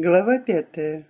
Глава пятая.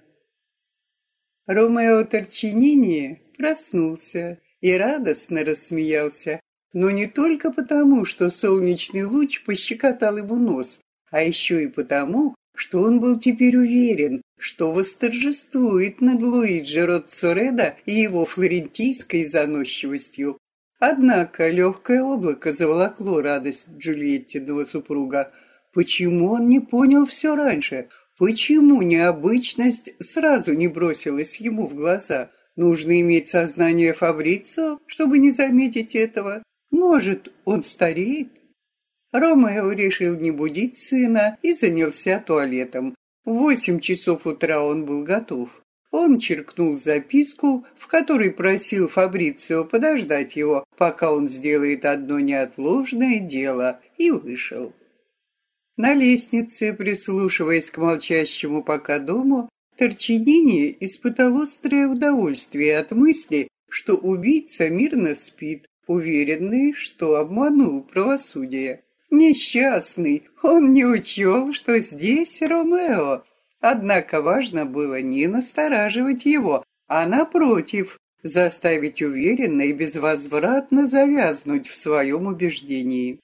Ромео Торчинини проснулся и радостно рассмеялся, но не только потому, что солнечный луч пощекотал ему нос, а еще и потому, что он был теперь уверен, что восторжествует над Луиджи Роццореда и его флорентийской заносчивостью. Однако легкое облако заволокло радость Джульеттиного супруга. Почему он не понял все раньше? Почему необычность сразу не бросилась ему в глаза? Нужно иметь сознание Фабрицио, чтобы не заметить этого. Может, он стареет? Ромео решил не будить сына и занялся туалетом. В восемь часов утра он был готов. Он черкнул записку, в которой просил Фабрицио подождать его, пока он сделает одно неотложное дело, и вышел. На лестнице, прислушиваясь к молчащему пока дому, Торчинини испытал острое удовольствие от мысли, что убийца мирно спит, уверенный, что обманул правосудие. Несчастный, он не учел, что здесь Ромео. Однако важно было не настораживать его, а напротив, заставить уверенно и безвозвратно завязнуть в своем убеждении.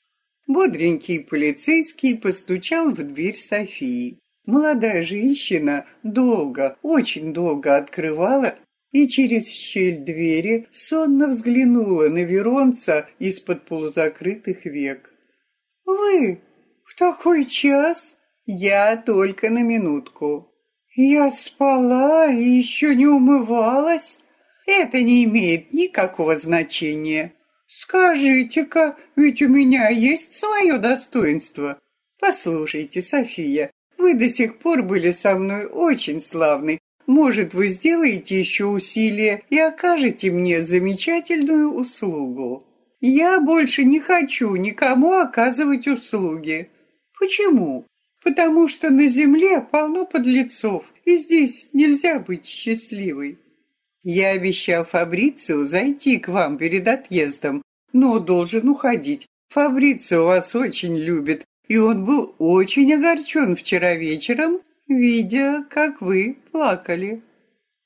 Бодренький полицейский постучал в дверь Софии. Молодая женщина долго, очень долго открывала и через щель двери сонно взглянула на Веронца из-под полузакрытых век. «Вы в такой час?» «Я только на минутку». «Я спала и еще не умывалась?» «Это не имеет никакого значения. Скажите-ка, ведь у меня есть свое достоинство. Послушайте, София, вы до сих пор были со мной очень славны. Может, вы сделаете еще усилие и окажете мне замечательную услугу. Я больше не хочу никому оказывать услуги. Почему? Потому что на земле полно подлецов, и здесь нельзя быть счастливой. Я обещал Фабрицио зайти к вам перед отъездом, но должен уходить. Фабрицио вас очень любит, и он был очень огорчен вчера вечером, видя, как вы плакали.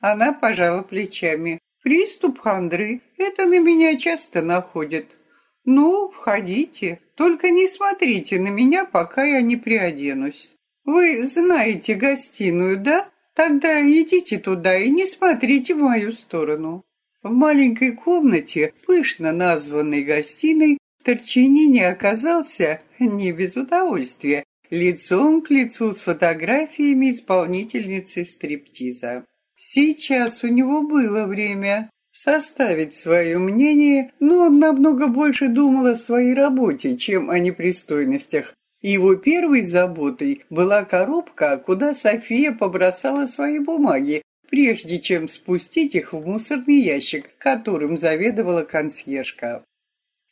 Она пожала плечами. Приступ хандры, это на меня часто находит. Ну, входите, только не смотрите на меня, пока я не приоденусь. Вы знаете гостиную, да? Тогда идите туда и не смотрите в мою сторону. В маленькой комнате, пышно названной гостиной, Торчинини оказался не без удовольствия, лицом к лицу с фотографиями исполнительницы стриптиза. Сейчас у него было время составить свое мнение, но он намного больше думал о своей работе, чем о непристойностях, его первой заботой была коробка, куда София побросала свои бумаги, прежде чем спустить их в мусорный ящик, которым заведовала консьержка.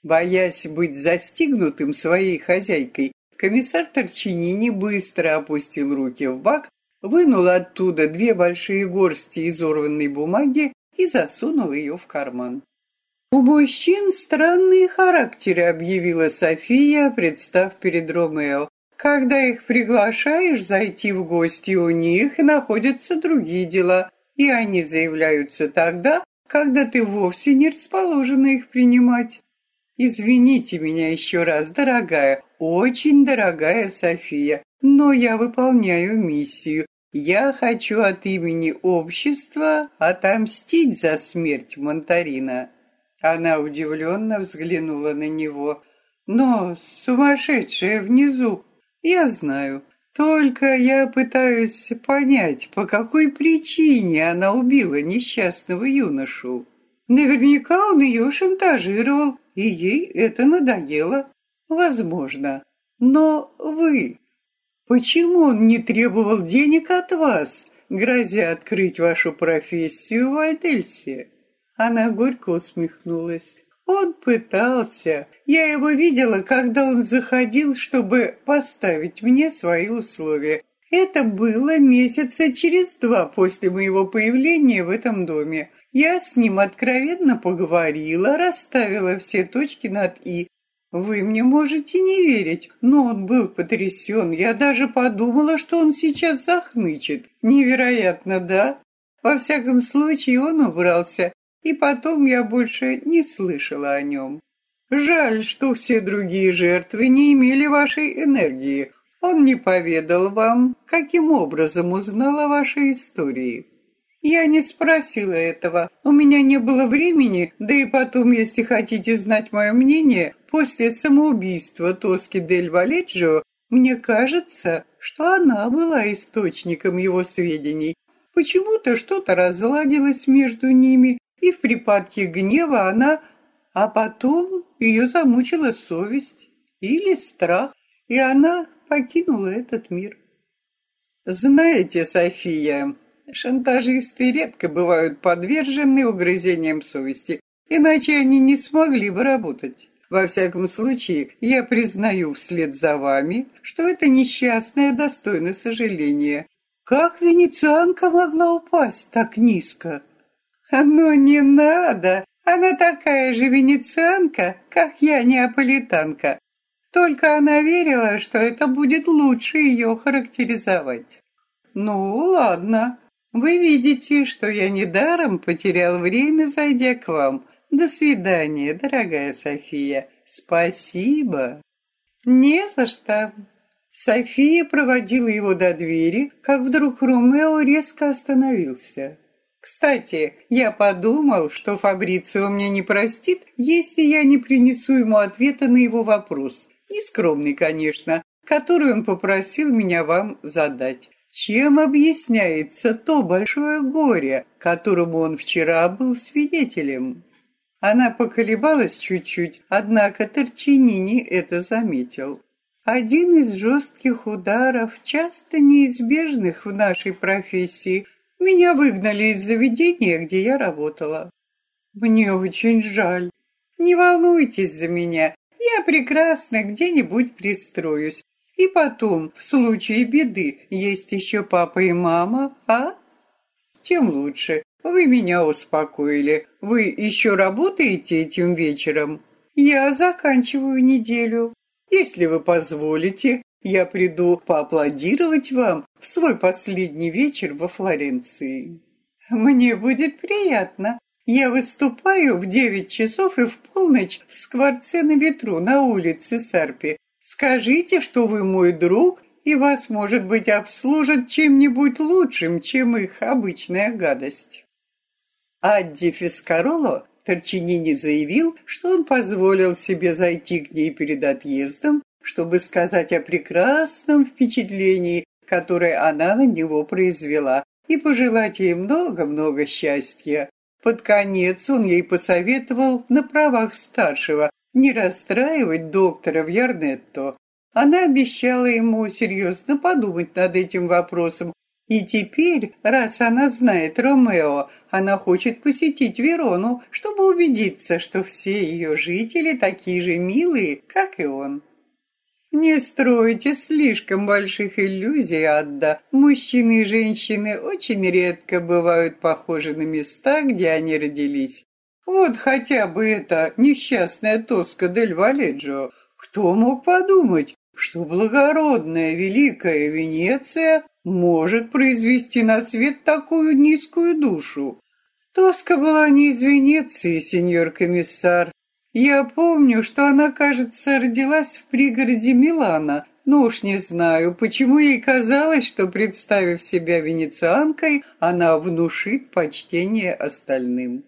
Боясь быть застигнутым своей хозяйкой, комиссар Торчинини быстро опустил руки в бак, вынул оттуда две большие горсти изорванной бумаги и засунул ее в карман. «У мужчин странные характеры», — объявила София, представ перед Ромео. «Когда их приглашаешь зайти в гости, у них находятся другие дела, и они заявляются тогда, когда ты вовсе не расположена их принимать». «Извините меня еще раз, дорогая, очень дорогая София, но я выполняю миссию. Я хочу от имени общества отомстить за смерть Монтарина». Она удивленно взглянула на него. «Но сумасшедшая внизу, я знаю. Только я пытаюсь понять, по какой причине она убила несчастного юношу. Наверняка он ее шантажировал, и ей это надоело. Возможно. Но вы... Почему он не требовал денег от вас, грозя открыть вашу профессию в Альдельсе?» Она горько усмехнулась. Он пытался. Я его видела, когда он заходил, чтобы поставить мне свои условия. Это было месяца через два после моего появления в этом доме. Я с ним откровенно поговорила, расставила все точки над «и». Вы мне можете не верить, но он был потрясен. Я даже подумала, что он сейчас захнычет. Невероятно, да? Во всяком случае, он убрался, и потом я больше не слышала о нем. Жаль, что все другие жертвы не имели вашей энергии. Он не поведал вам, каким образом узнал о вашей истории. Я не спросила этого. У меня не было времени, да и потом, если хотите знать мое мнение, после самоубийства Тоски Дель Валеджио, мне кажется, что она была источником его сведений. Почему-то что-то разладилось между ними, и в припадке гнева она... А потом ее замучила совесть или страх, и она покинула этот мир. Знаете, София, шантажисты редко бывают подвержены угрызениям совести, иначе они не смогли бы работать. Во всяком случае, я признаю вслед за вами, что это несчастное достойно сожаления. Как венецианка могла упасть так низко? Ну не надо, она такая же венецианка, как я неаполитанка. Только она верила, что это будет лучше ее характеризовать. Ну, ладно. Вы видите, что я недаром потерял время, зайдя к вам. До свидания, дорогая София. Спасибо. Не за что. София проводила его до двери, как вдруг Ромео резко остановился. Кстати, я подумал, что Фабрицио мне не простит, если я не принесу ему ответа на его вопрос. Нескромный, конечно, который он попросил меня вам задать. Чем объясняется то большое горе, которому он вчера был свидетелем? Она поколебалась чуть-чуть, однако Торчинини это заметил. Один из жестких ударов, часто неизбежных в нашей профессии, меня выгнали из заведения, где я работала. Мне очень жаль. Не волнуйтесь за меня, я прекрасно где-нибудь пристроюсь. И потом, в случае беды, есть еще папа и мама, а? Тем лучше. Вы меня успокоили. Вы еще работаете этим вечером? Я заканчиваю неделю. Если вы позволите, я приду поаплодировать вам в свой последний вечер во Флоренции. Мне будет приятно. Я выступаю в девять часов и в полночь в скворце на ветру на улице Сарпи. Скажите, что вы мой друг, и вас, может быть, обслужат чем-нибудь лучшим, чем их обычная гадость. Адди Фискароло Торчинини заявил, что он позволил себе зайти к ней перед отъездом, чтобы сказать о прекрасном впечатлении, которое она на него произвела, и пожелать ей много-много счастья. Под конец он ей посоветовал на правах старшего не расстраивать доктора в Ярнетто. Она обещала ему серьезно подумать над этим вопросом, и теперь, раз она знает Ромео, она хочет посетить Верону, чтобы убедиться, что все ее жители такие же милые, как и он. Не стройте слишком больших иллюзий, Адда. Мужчины и женщины очень редко бывают похожи на места, где они родились. Вот хотя бы эта несчастная Тоска дель Валеджио. Кто мог подумать, что благородная великая Венеция может произвести на свет такую низкую душу. Тоска была не из Венеции, сеньор комиссар. Я помню, что она, кажется, родилась в пригороде Милана, но уж не знаю, почему ей казалось, что, представив себя венецианкой, она внушит почтение остальным.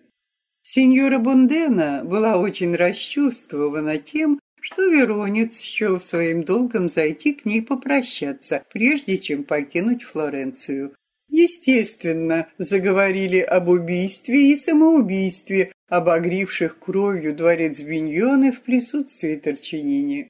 Сеньора Бундена была очень расчувствована тем, что Веронец счел своим долгом зайти к ней попрощаться, прежде чем покинуть Флоренцию. Естественно, заговорили об убийстве и самоубийстве, обогривших кровью дворец Виньоны в присутствии Торчинини.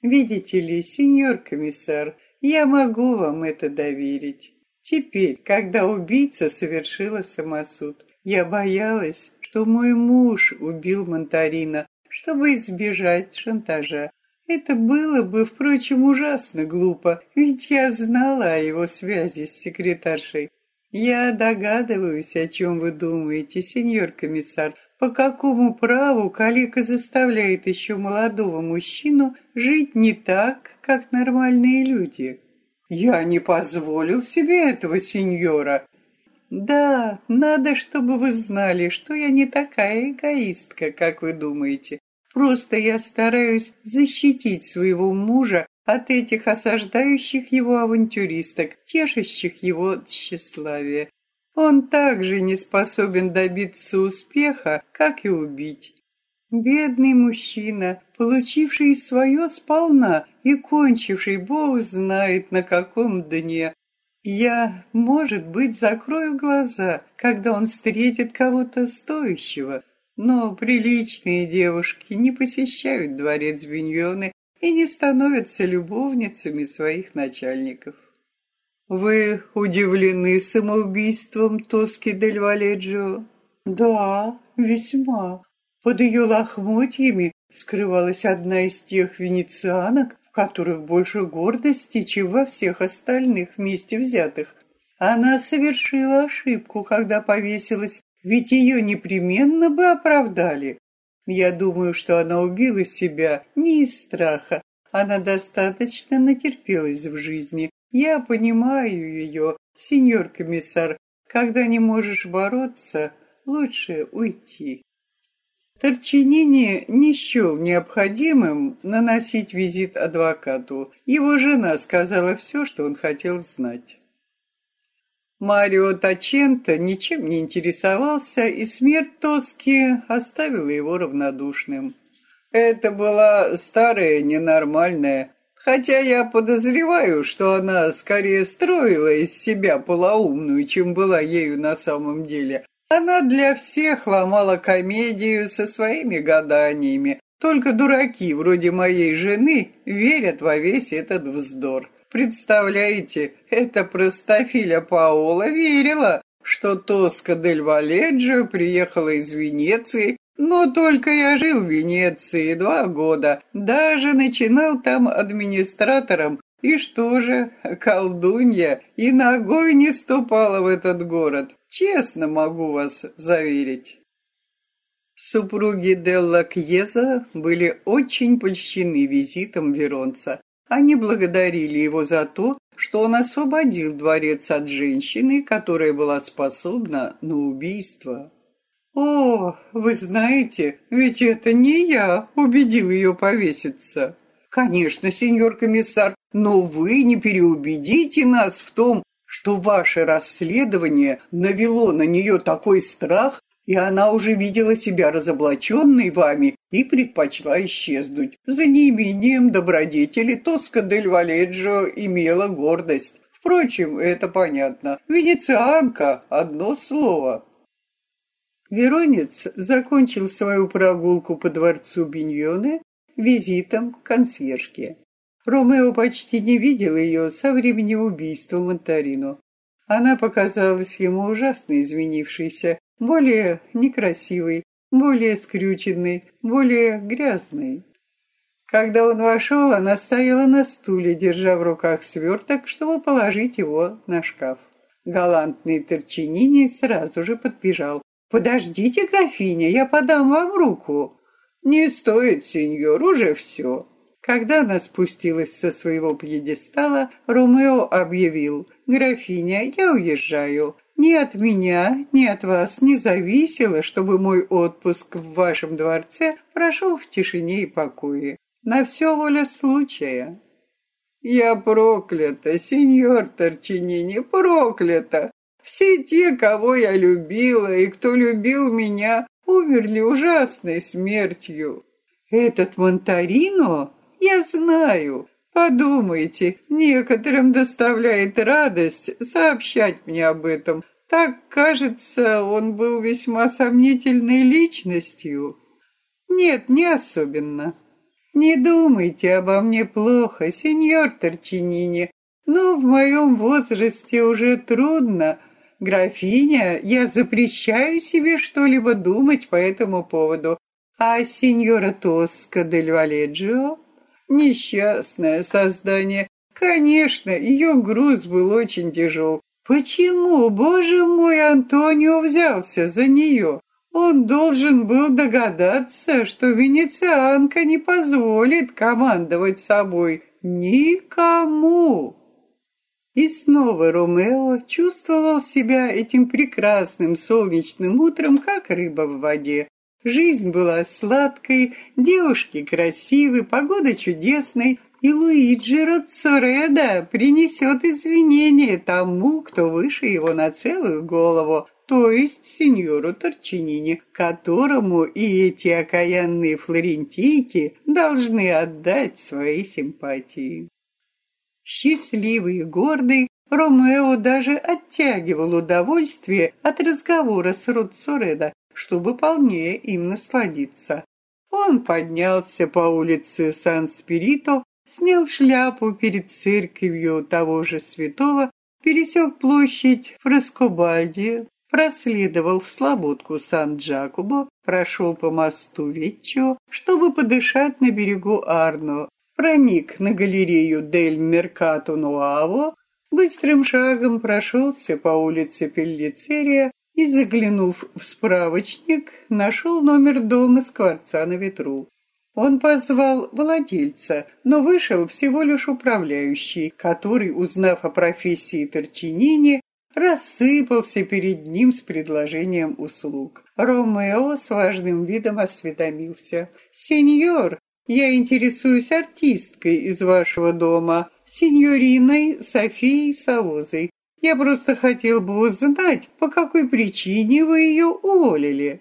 Видите ли, сеньор комиссар, я могу вам это доверить. Теперь, когда убийца совершила самосуд, я боялась, что мой муж убил Монтарина, чтобы избежать шантажа. Это было бы, впрочем, ужасно глупо, ведь я знала о его связи с секретаршей. Я догадываюсь, о чем вы думаете, сеньор комиссар, По какому праву калека заставляет еще молодого мужчину жить не так, как нормальные люди? Я не позволил себе этого, сеньора. Да, надо, чтобы вы знали, что я не такая эгоистка, как вы думаете. Просто я стараюсь защитить своего мужа от этих осаждающих его авантюристок, тешащих его тщеславие. Он также не способен добиться успеха, как и убить. Бедный мужчина, получивший свое сполна и кончивший, Бог знает на каком дне. Я, может быть, закрою глаза, когда он встретит кого-то стоящего, но приличные девушки не посещают дворец Виньоны и не становятся любовницами своих начальников. Вы удивлены самоубийством Тоски дель Валеджио? Да, весьма. Под ее лохмотьями скрывалась одна из тех венецианок, в которых больше гордости, чем во всех остальных вместе взятых. Она совершила ошибку, когда повесилась, ведь ее непременно бы оправдали. Я думаю, что она убила себя не из страха. Она достаточно натерпелась в жизни. Я понимаю ее, сеньор комиссар. Когда не можешь бороться, лучше уйти. Торчинини не счел необходимым наносить визит адвокату. Его жена сказала все, что он хотел знать. Марио Таченто ничем не интересовался, и смерть Тоски оставила его равнодушным. Это была старая, ненормальная, хотя я подозреваю, что она скорее строила из себя полоумную, чем была ею на самом деле. Она для всех ломала комедию со своими гаданиями. Только дураки, вроде моей жены, верят во весь этот вздор. Представляете, эта простофиля Паола верила, что Тоска дель Валеджио приехала из Венеции, но только я жил в Венеции два года, даже начинал там администратором, и что же, колдунья и ногой не ступала в этот город, честно могу вас заверить. Супруги Делла Кьеза были очень польщены визитом Веронца. Они благодарили его за то, что он освободил дворец от женщины, которая была способна на убийство. «О, вы знаете, ведь это не я убедил ее повеситься». «Конечно, сеньор комиссар, но вы не переубедите нас в том, что ваше расследование навело на нее такой страх, и она уже видела себя разоблаченной вами и предпочла исчезнуть. За неимением добродетели Тоска дель Валеджио имела гордость. Впрочем, это понятно. Венецианка – одно слово. Веронец закончил свою прогулку по дворцу Биньоне визитом к консьержке. Ромео почти не видел ее со времени убийства Монтарино. Она показалась ему ужасно изменившейся, более некрасивый, более скрюченный, более грязный. Когда он вошел, она стояла на стуле, держа в руках сверток, чтобы положить его на шкаф. Галантный Торчинини сразу же подбежал. «Подождите, графиня, я подам вам руку». «Не стоит, сеньор, уже все». Когда она спустилась со своего пьедестала, Ромео объявил, «Графиня, я уезжаю. Ни от меня, ни от вас не зависело, чтобы мой отпуск в вашем дворце прошел в тишине и покое. На все воля случая. Я проклята, сеньор Торчинини, проклята. Все те, кого я любила и кто любил меня, умерли ужасной смертью. Этот Монтарино, я знаю, Подумайте, некоторым доставляет радость сообщать мне об этом, так, кажется, он был весьма сомнительной личностью. Нет, не особенно. Не думайте обо мне плохо, сеньор Торчинини, но в моем возрасте уже трудно. Графиня, я запрещаю себе что-либо думать по этому поводу. А сеньора Тоска дель Валеджио? Несчастное создание. Конечно, ее груз был очень тяжел. Почему, боже мой, Антонио взялся за нее? Он должен был догадаться, что венецианка не позволит командовать собой никому. И снова Ромео чувствовал себя этим прекрасным солнечным утром, как рыба в воде. Жизнь была сладкой, девушки красивы, погода чудесной, и Луиджи Роццореда принесет извинения тому, кто выше его на целую голову, то есть сеньору Торчинини, которому и эти окаянные флорентийки должны отдать свои симпатии. Счастливый и гордый, Ромео даже оттягивал удовольствие от разговора с Роццоредо, чтобы полнее им насладиться. Он поднялся по улице Сан-Спирито, снял шляпу перед церковью того же святого, пересек площадь Фраскобальди, проследовал в слободку Сан-Джакобо, прошел по мосту Веччо, чтобы подышать на берегу Арно, проник на галерею Дель Меркато Нуаво, быстрым шагом прошелся по улице Пеллицерия и, заглянув в справочник, нашел номер дома Скворца на ветру. Он позвал владельца, но вышел всего лишь управляющий, который, узнав о профессии Торчинини, рассыпался перед ним с предложением услуг. Ромео с важным видом осведомился. «Сеньор, я интересуюсь артисткой из вашего дома, сеньориной Софией Савозой. Я просто хотел бы узнать, по какой причине вы ее уволили».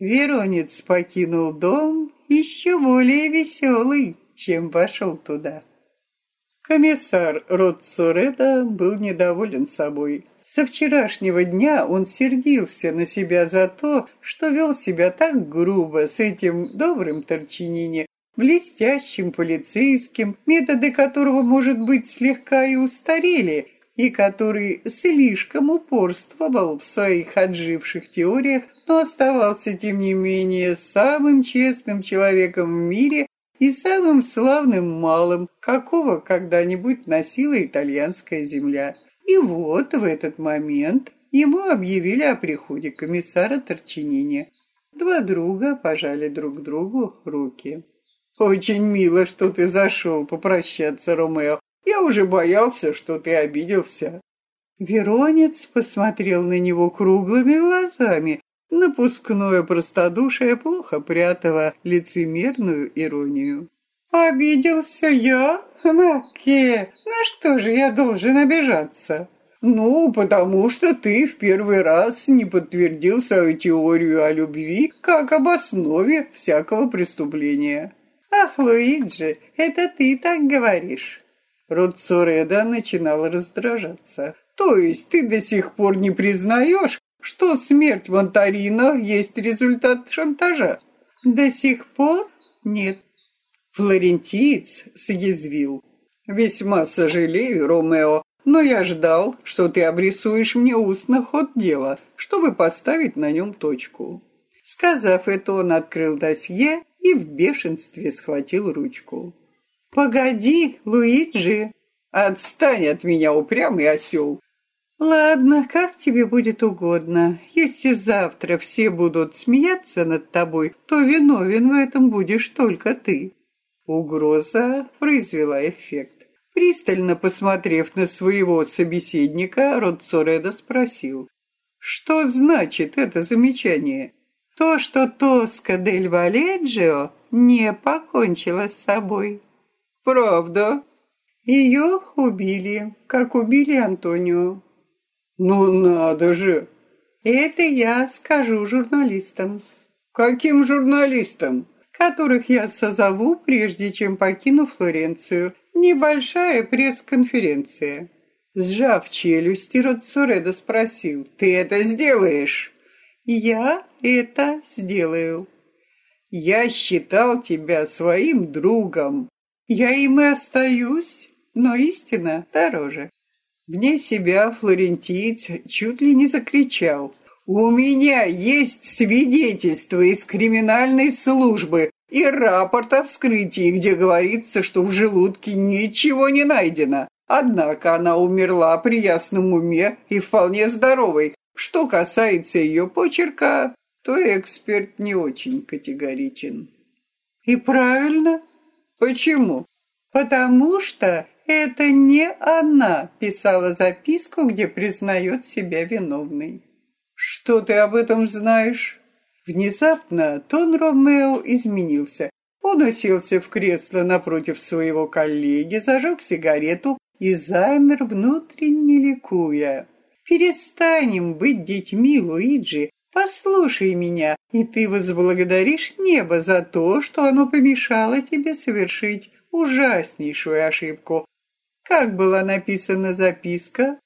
Веронец покинул дом еще более веселый, чем вошел туда. Комиссар Роццореда был недоволен собой. Со вчерашнего дня он сердился на себя за то, что вел себя так грубо с этим добрым Торчинини, блестящим полицейским, методы которого, может быть, слегка и устарели, и который слишком упорствовал в своих отживших теориях, но оставался, тем не менее, самым честным человеком в мире и самым славным малым, какого когда-нибудь носила итальянская земля. И вот в этот момент ему объявили о приходе комиссара Торчинини. Два друга пожали друг другу руки. «Очень мило, что ты зашел попрощаться, Ромео. Я уже боялся, что ты обиделся». Веронец посмотрел на него круглыми глазами, Напускное простодушие плохо прятало лицемерную иронию. «Обиделся я? Маке, на что же я должен обижаться?» «Ну, потому что ты в первый раз не подтвердил свою теорию о любви как об основе всякого преступления». «Ах, Луиджи, это ты так говоришь». Род Сореда начинал раздражаться. «То есть ты до сих пор не признаешь, что смерть Монтарино есть результат шантажа? До сих пор нет. Флорентиец съязвил. Весьма сожалею, Ромео, но я ждал, что ты обрисуешь мне устно ход дела, чтобы поставить на нем точку. Сказав это, он открыл досье и в бешенстве схватил ручку. «Погоди, Луиджи!» «Отстань от меня, упрямый осел! Ладно, как тебе будет угодно. Если завтра все будут смеяться над тобой, то виновен в этом будешь только ты. Угроза произвела эффект. Пристально посмотрев на своего собеседника, Родцореда спросил, «Что значит это замечание?» «То, что Тоска дель Валеджио не покончила с собой». «Правда?» Ее убили, как убили Антонио. Ну надо же! Это я скажу журналистам. Каким журналистам? Которых я созову, прежде чем покину Флоренцию. Небольшая пресс-конференция. Сжав челюсти, Роцуредо спросил, «Ты это сделаешь?» «Я это сделаю». «Я считал тебя своим другом. Я им и остаюсь, но истина дороже». Вне себя флорентиец чуть ли не закричал. «У меня есть свидетельство из криминальной службы и рапорт о вскрытии, где говорится, что в желудке ничего не найдено. Однако она умерла при ясном уме и вполне здоровой. Что касается ее почерка, то эксперт не очень категоричен. И правильно. Почему? Потому что это не она писала записку, где признает себя виновной. Что ты об этом знаешь? Внезапно тон Ромео изменился. Он уселся в кресло напротив своего коллеги, зажег сигарету и замер, внутренне ликуя. «Перестанем быть детьми, Луиджи. Послушай меня, и ты возблагодаришь небо за то, что оно помешало тебе совершить ужаснейшую ошибку. Как была написана записка?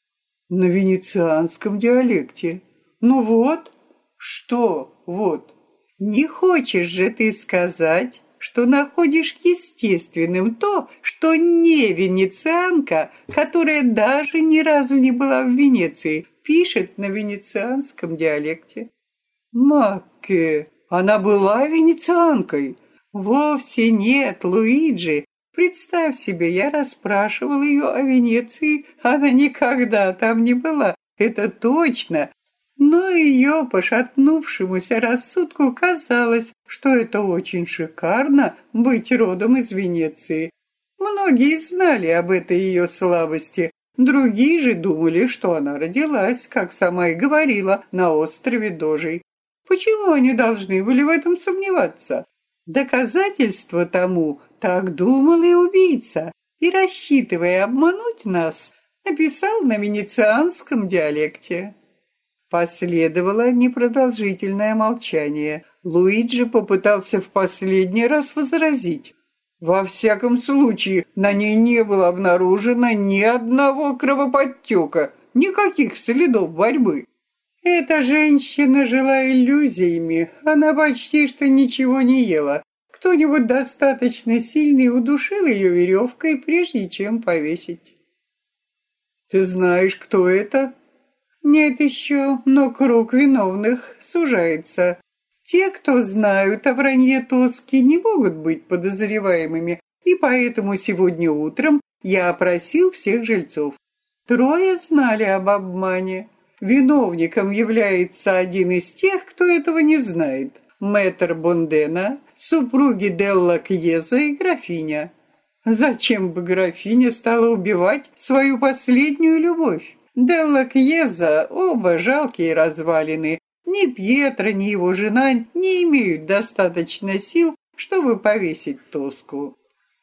На венецианском диалекте. Ну вот. Что вот? Не хочешь же ты сказать, что находишь естественным то, что не венецианка, которая даже ни разу не была в Венеции, пишет на венецианском диалекте. Макке, она была венецианкой. Вовсе нет, Луиджи. Представь себе, я расспрашивал ее о Венеции, она никогда там не была, это точно. Но ее пошатнувшемуся рассудку казалось, что это очень шикарно быть родом из Венеции. Многие знали об этой ее слабости, другие же думали, что она родилась, как сама и говорила, на острове Дожей. Почему они должны были в этом сомневаться? Доказательство тому так думал и убийца, и, рассчитывая обмануть нас, написал на венецианском диалекте. Последовало непродолжительное молчание. Луиджи попытался в последний раз возразить. Во всяком случае, на ней не было обнаружено ни одного кровоподтека, никаких следов борьбы. Эта женщина жила иллюзиями, она почти что ничего не ела. Кто-нибудь достаточно сильный удушил ее веревкой, прежде чем повесить. Ты знаешь, кто это? Нет еще, но круг виновных сужается. Те, кто знают о вранье Тоски, не могут быть подозреваемыми, и поэтому сегодня утром я опросил всех жильцов. Трое знали об обмане. Виновником является один из тех, кто этого не знает. Мэтр Бондена, супруги Делла Кьеза и графиня. Зачем бы графиня стала убивать свою последнюю любовь? Делла оба жалкие развалины. Ни Пьетро, ни его жена не имеют достаточно сил, чтобы повесить Тоску.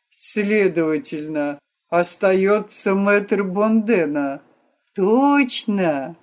Следовательно, остается мэтр Бондена. Точно.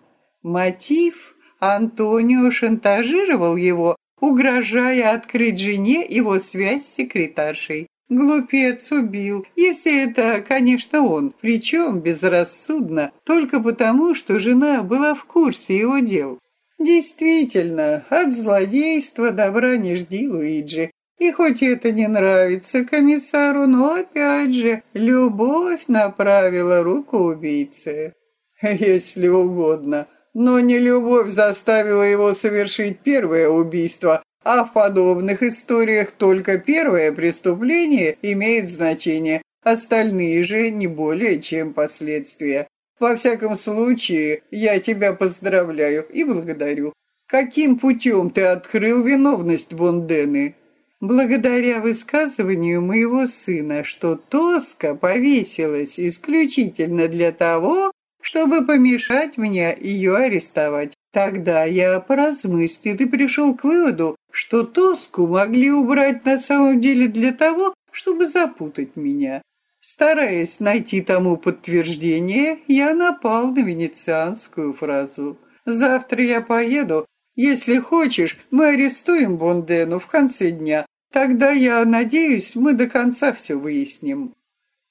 Мотив Антонио шантажировал его, угрожая открыть жене его связь с секретаршей. Глупец убил, если это, конечно, он, причем безрассудно, только потому, что жена была в курсе его дел. Действительно, от злодейства добра не жди, Луиджи. И хоть это не нравится комиссару, но опять же, любовь направила руку убийцы. Если угодно но не любовь заставила его совершить первое убийство, а в подобных историях только первое преступление имеет значение, остальные же не более чем последствия. Во всяком случае, я тебя поздравляю и благодарю. Каким путем ты открыл виновность Бондены? Благодаря высказыванию моего сына, что Тоска повесилась исключительно для того, чтобы помешать мне ее арестовать. Тогда я поразмыслил и пришел к выводу, что Тоску могли убрать на самом деле для того, чтобы запутать меня. Стараясь найти тому подтверждение, я напал на венецианскую фразу. «Завтра я поеду. Если хочешь, мы арестуем Бондену в конце дня. Тогда, я надеюсь, мы до конца все выясним».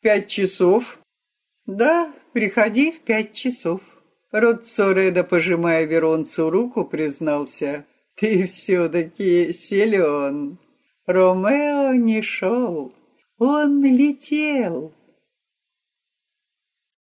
«Пять часов?» «Да, Приходи в пять часов. Род Сореда, пожимая Веронцу руку, признался. Ты все-таки силен. Ромео не шел. Он летел.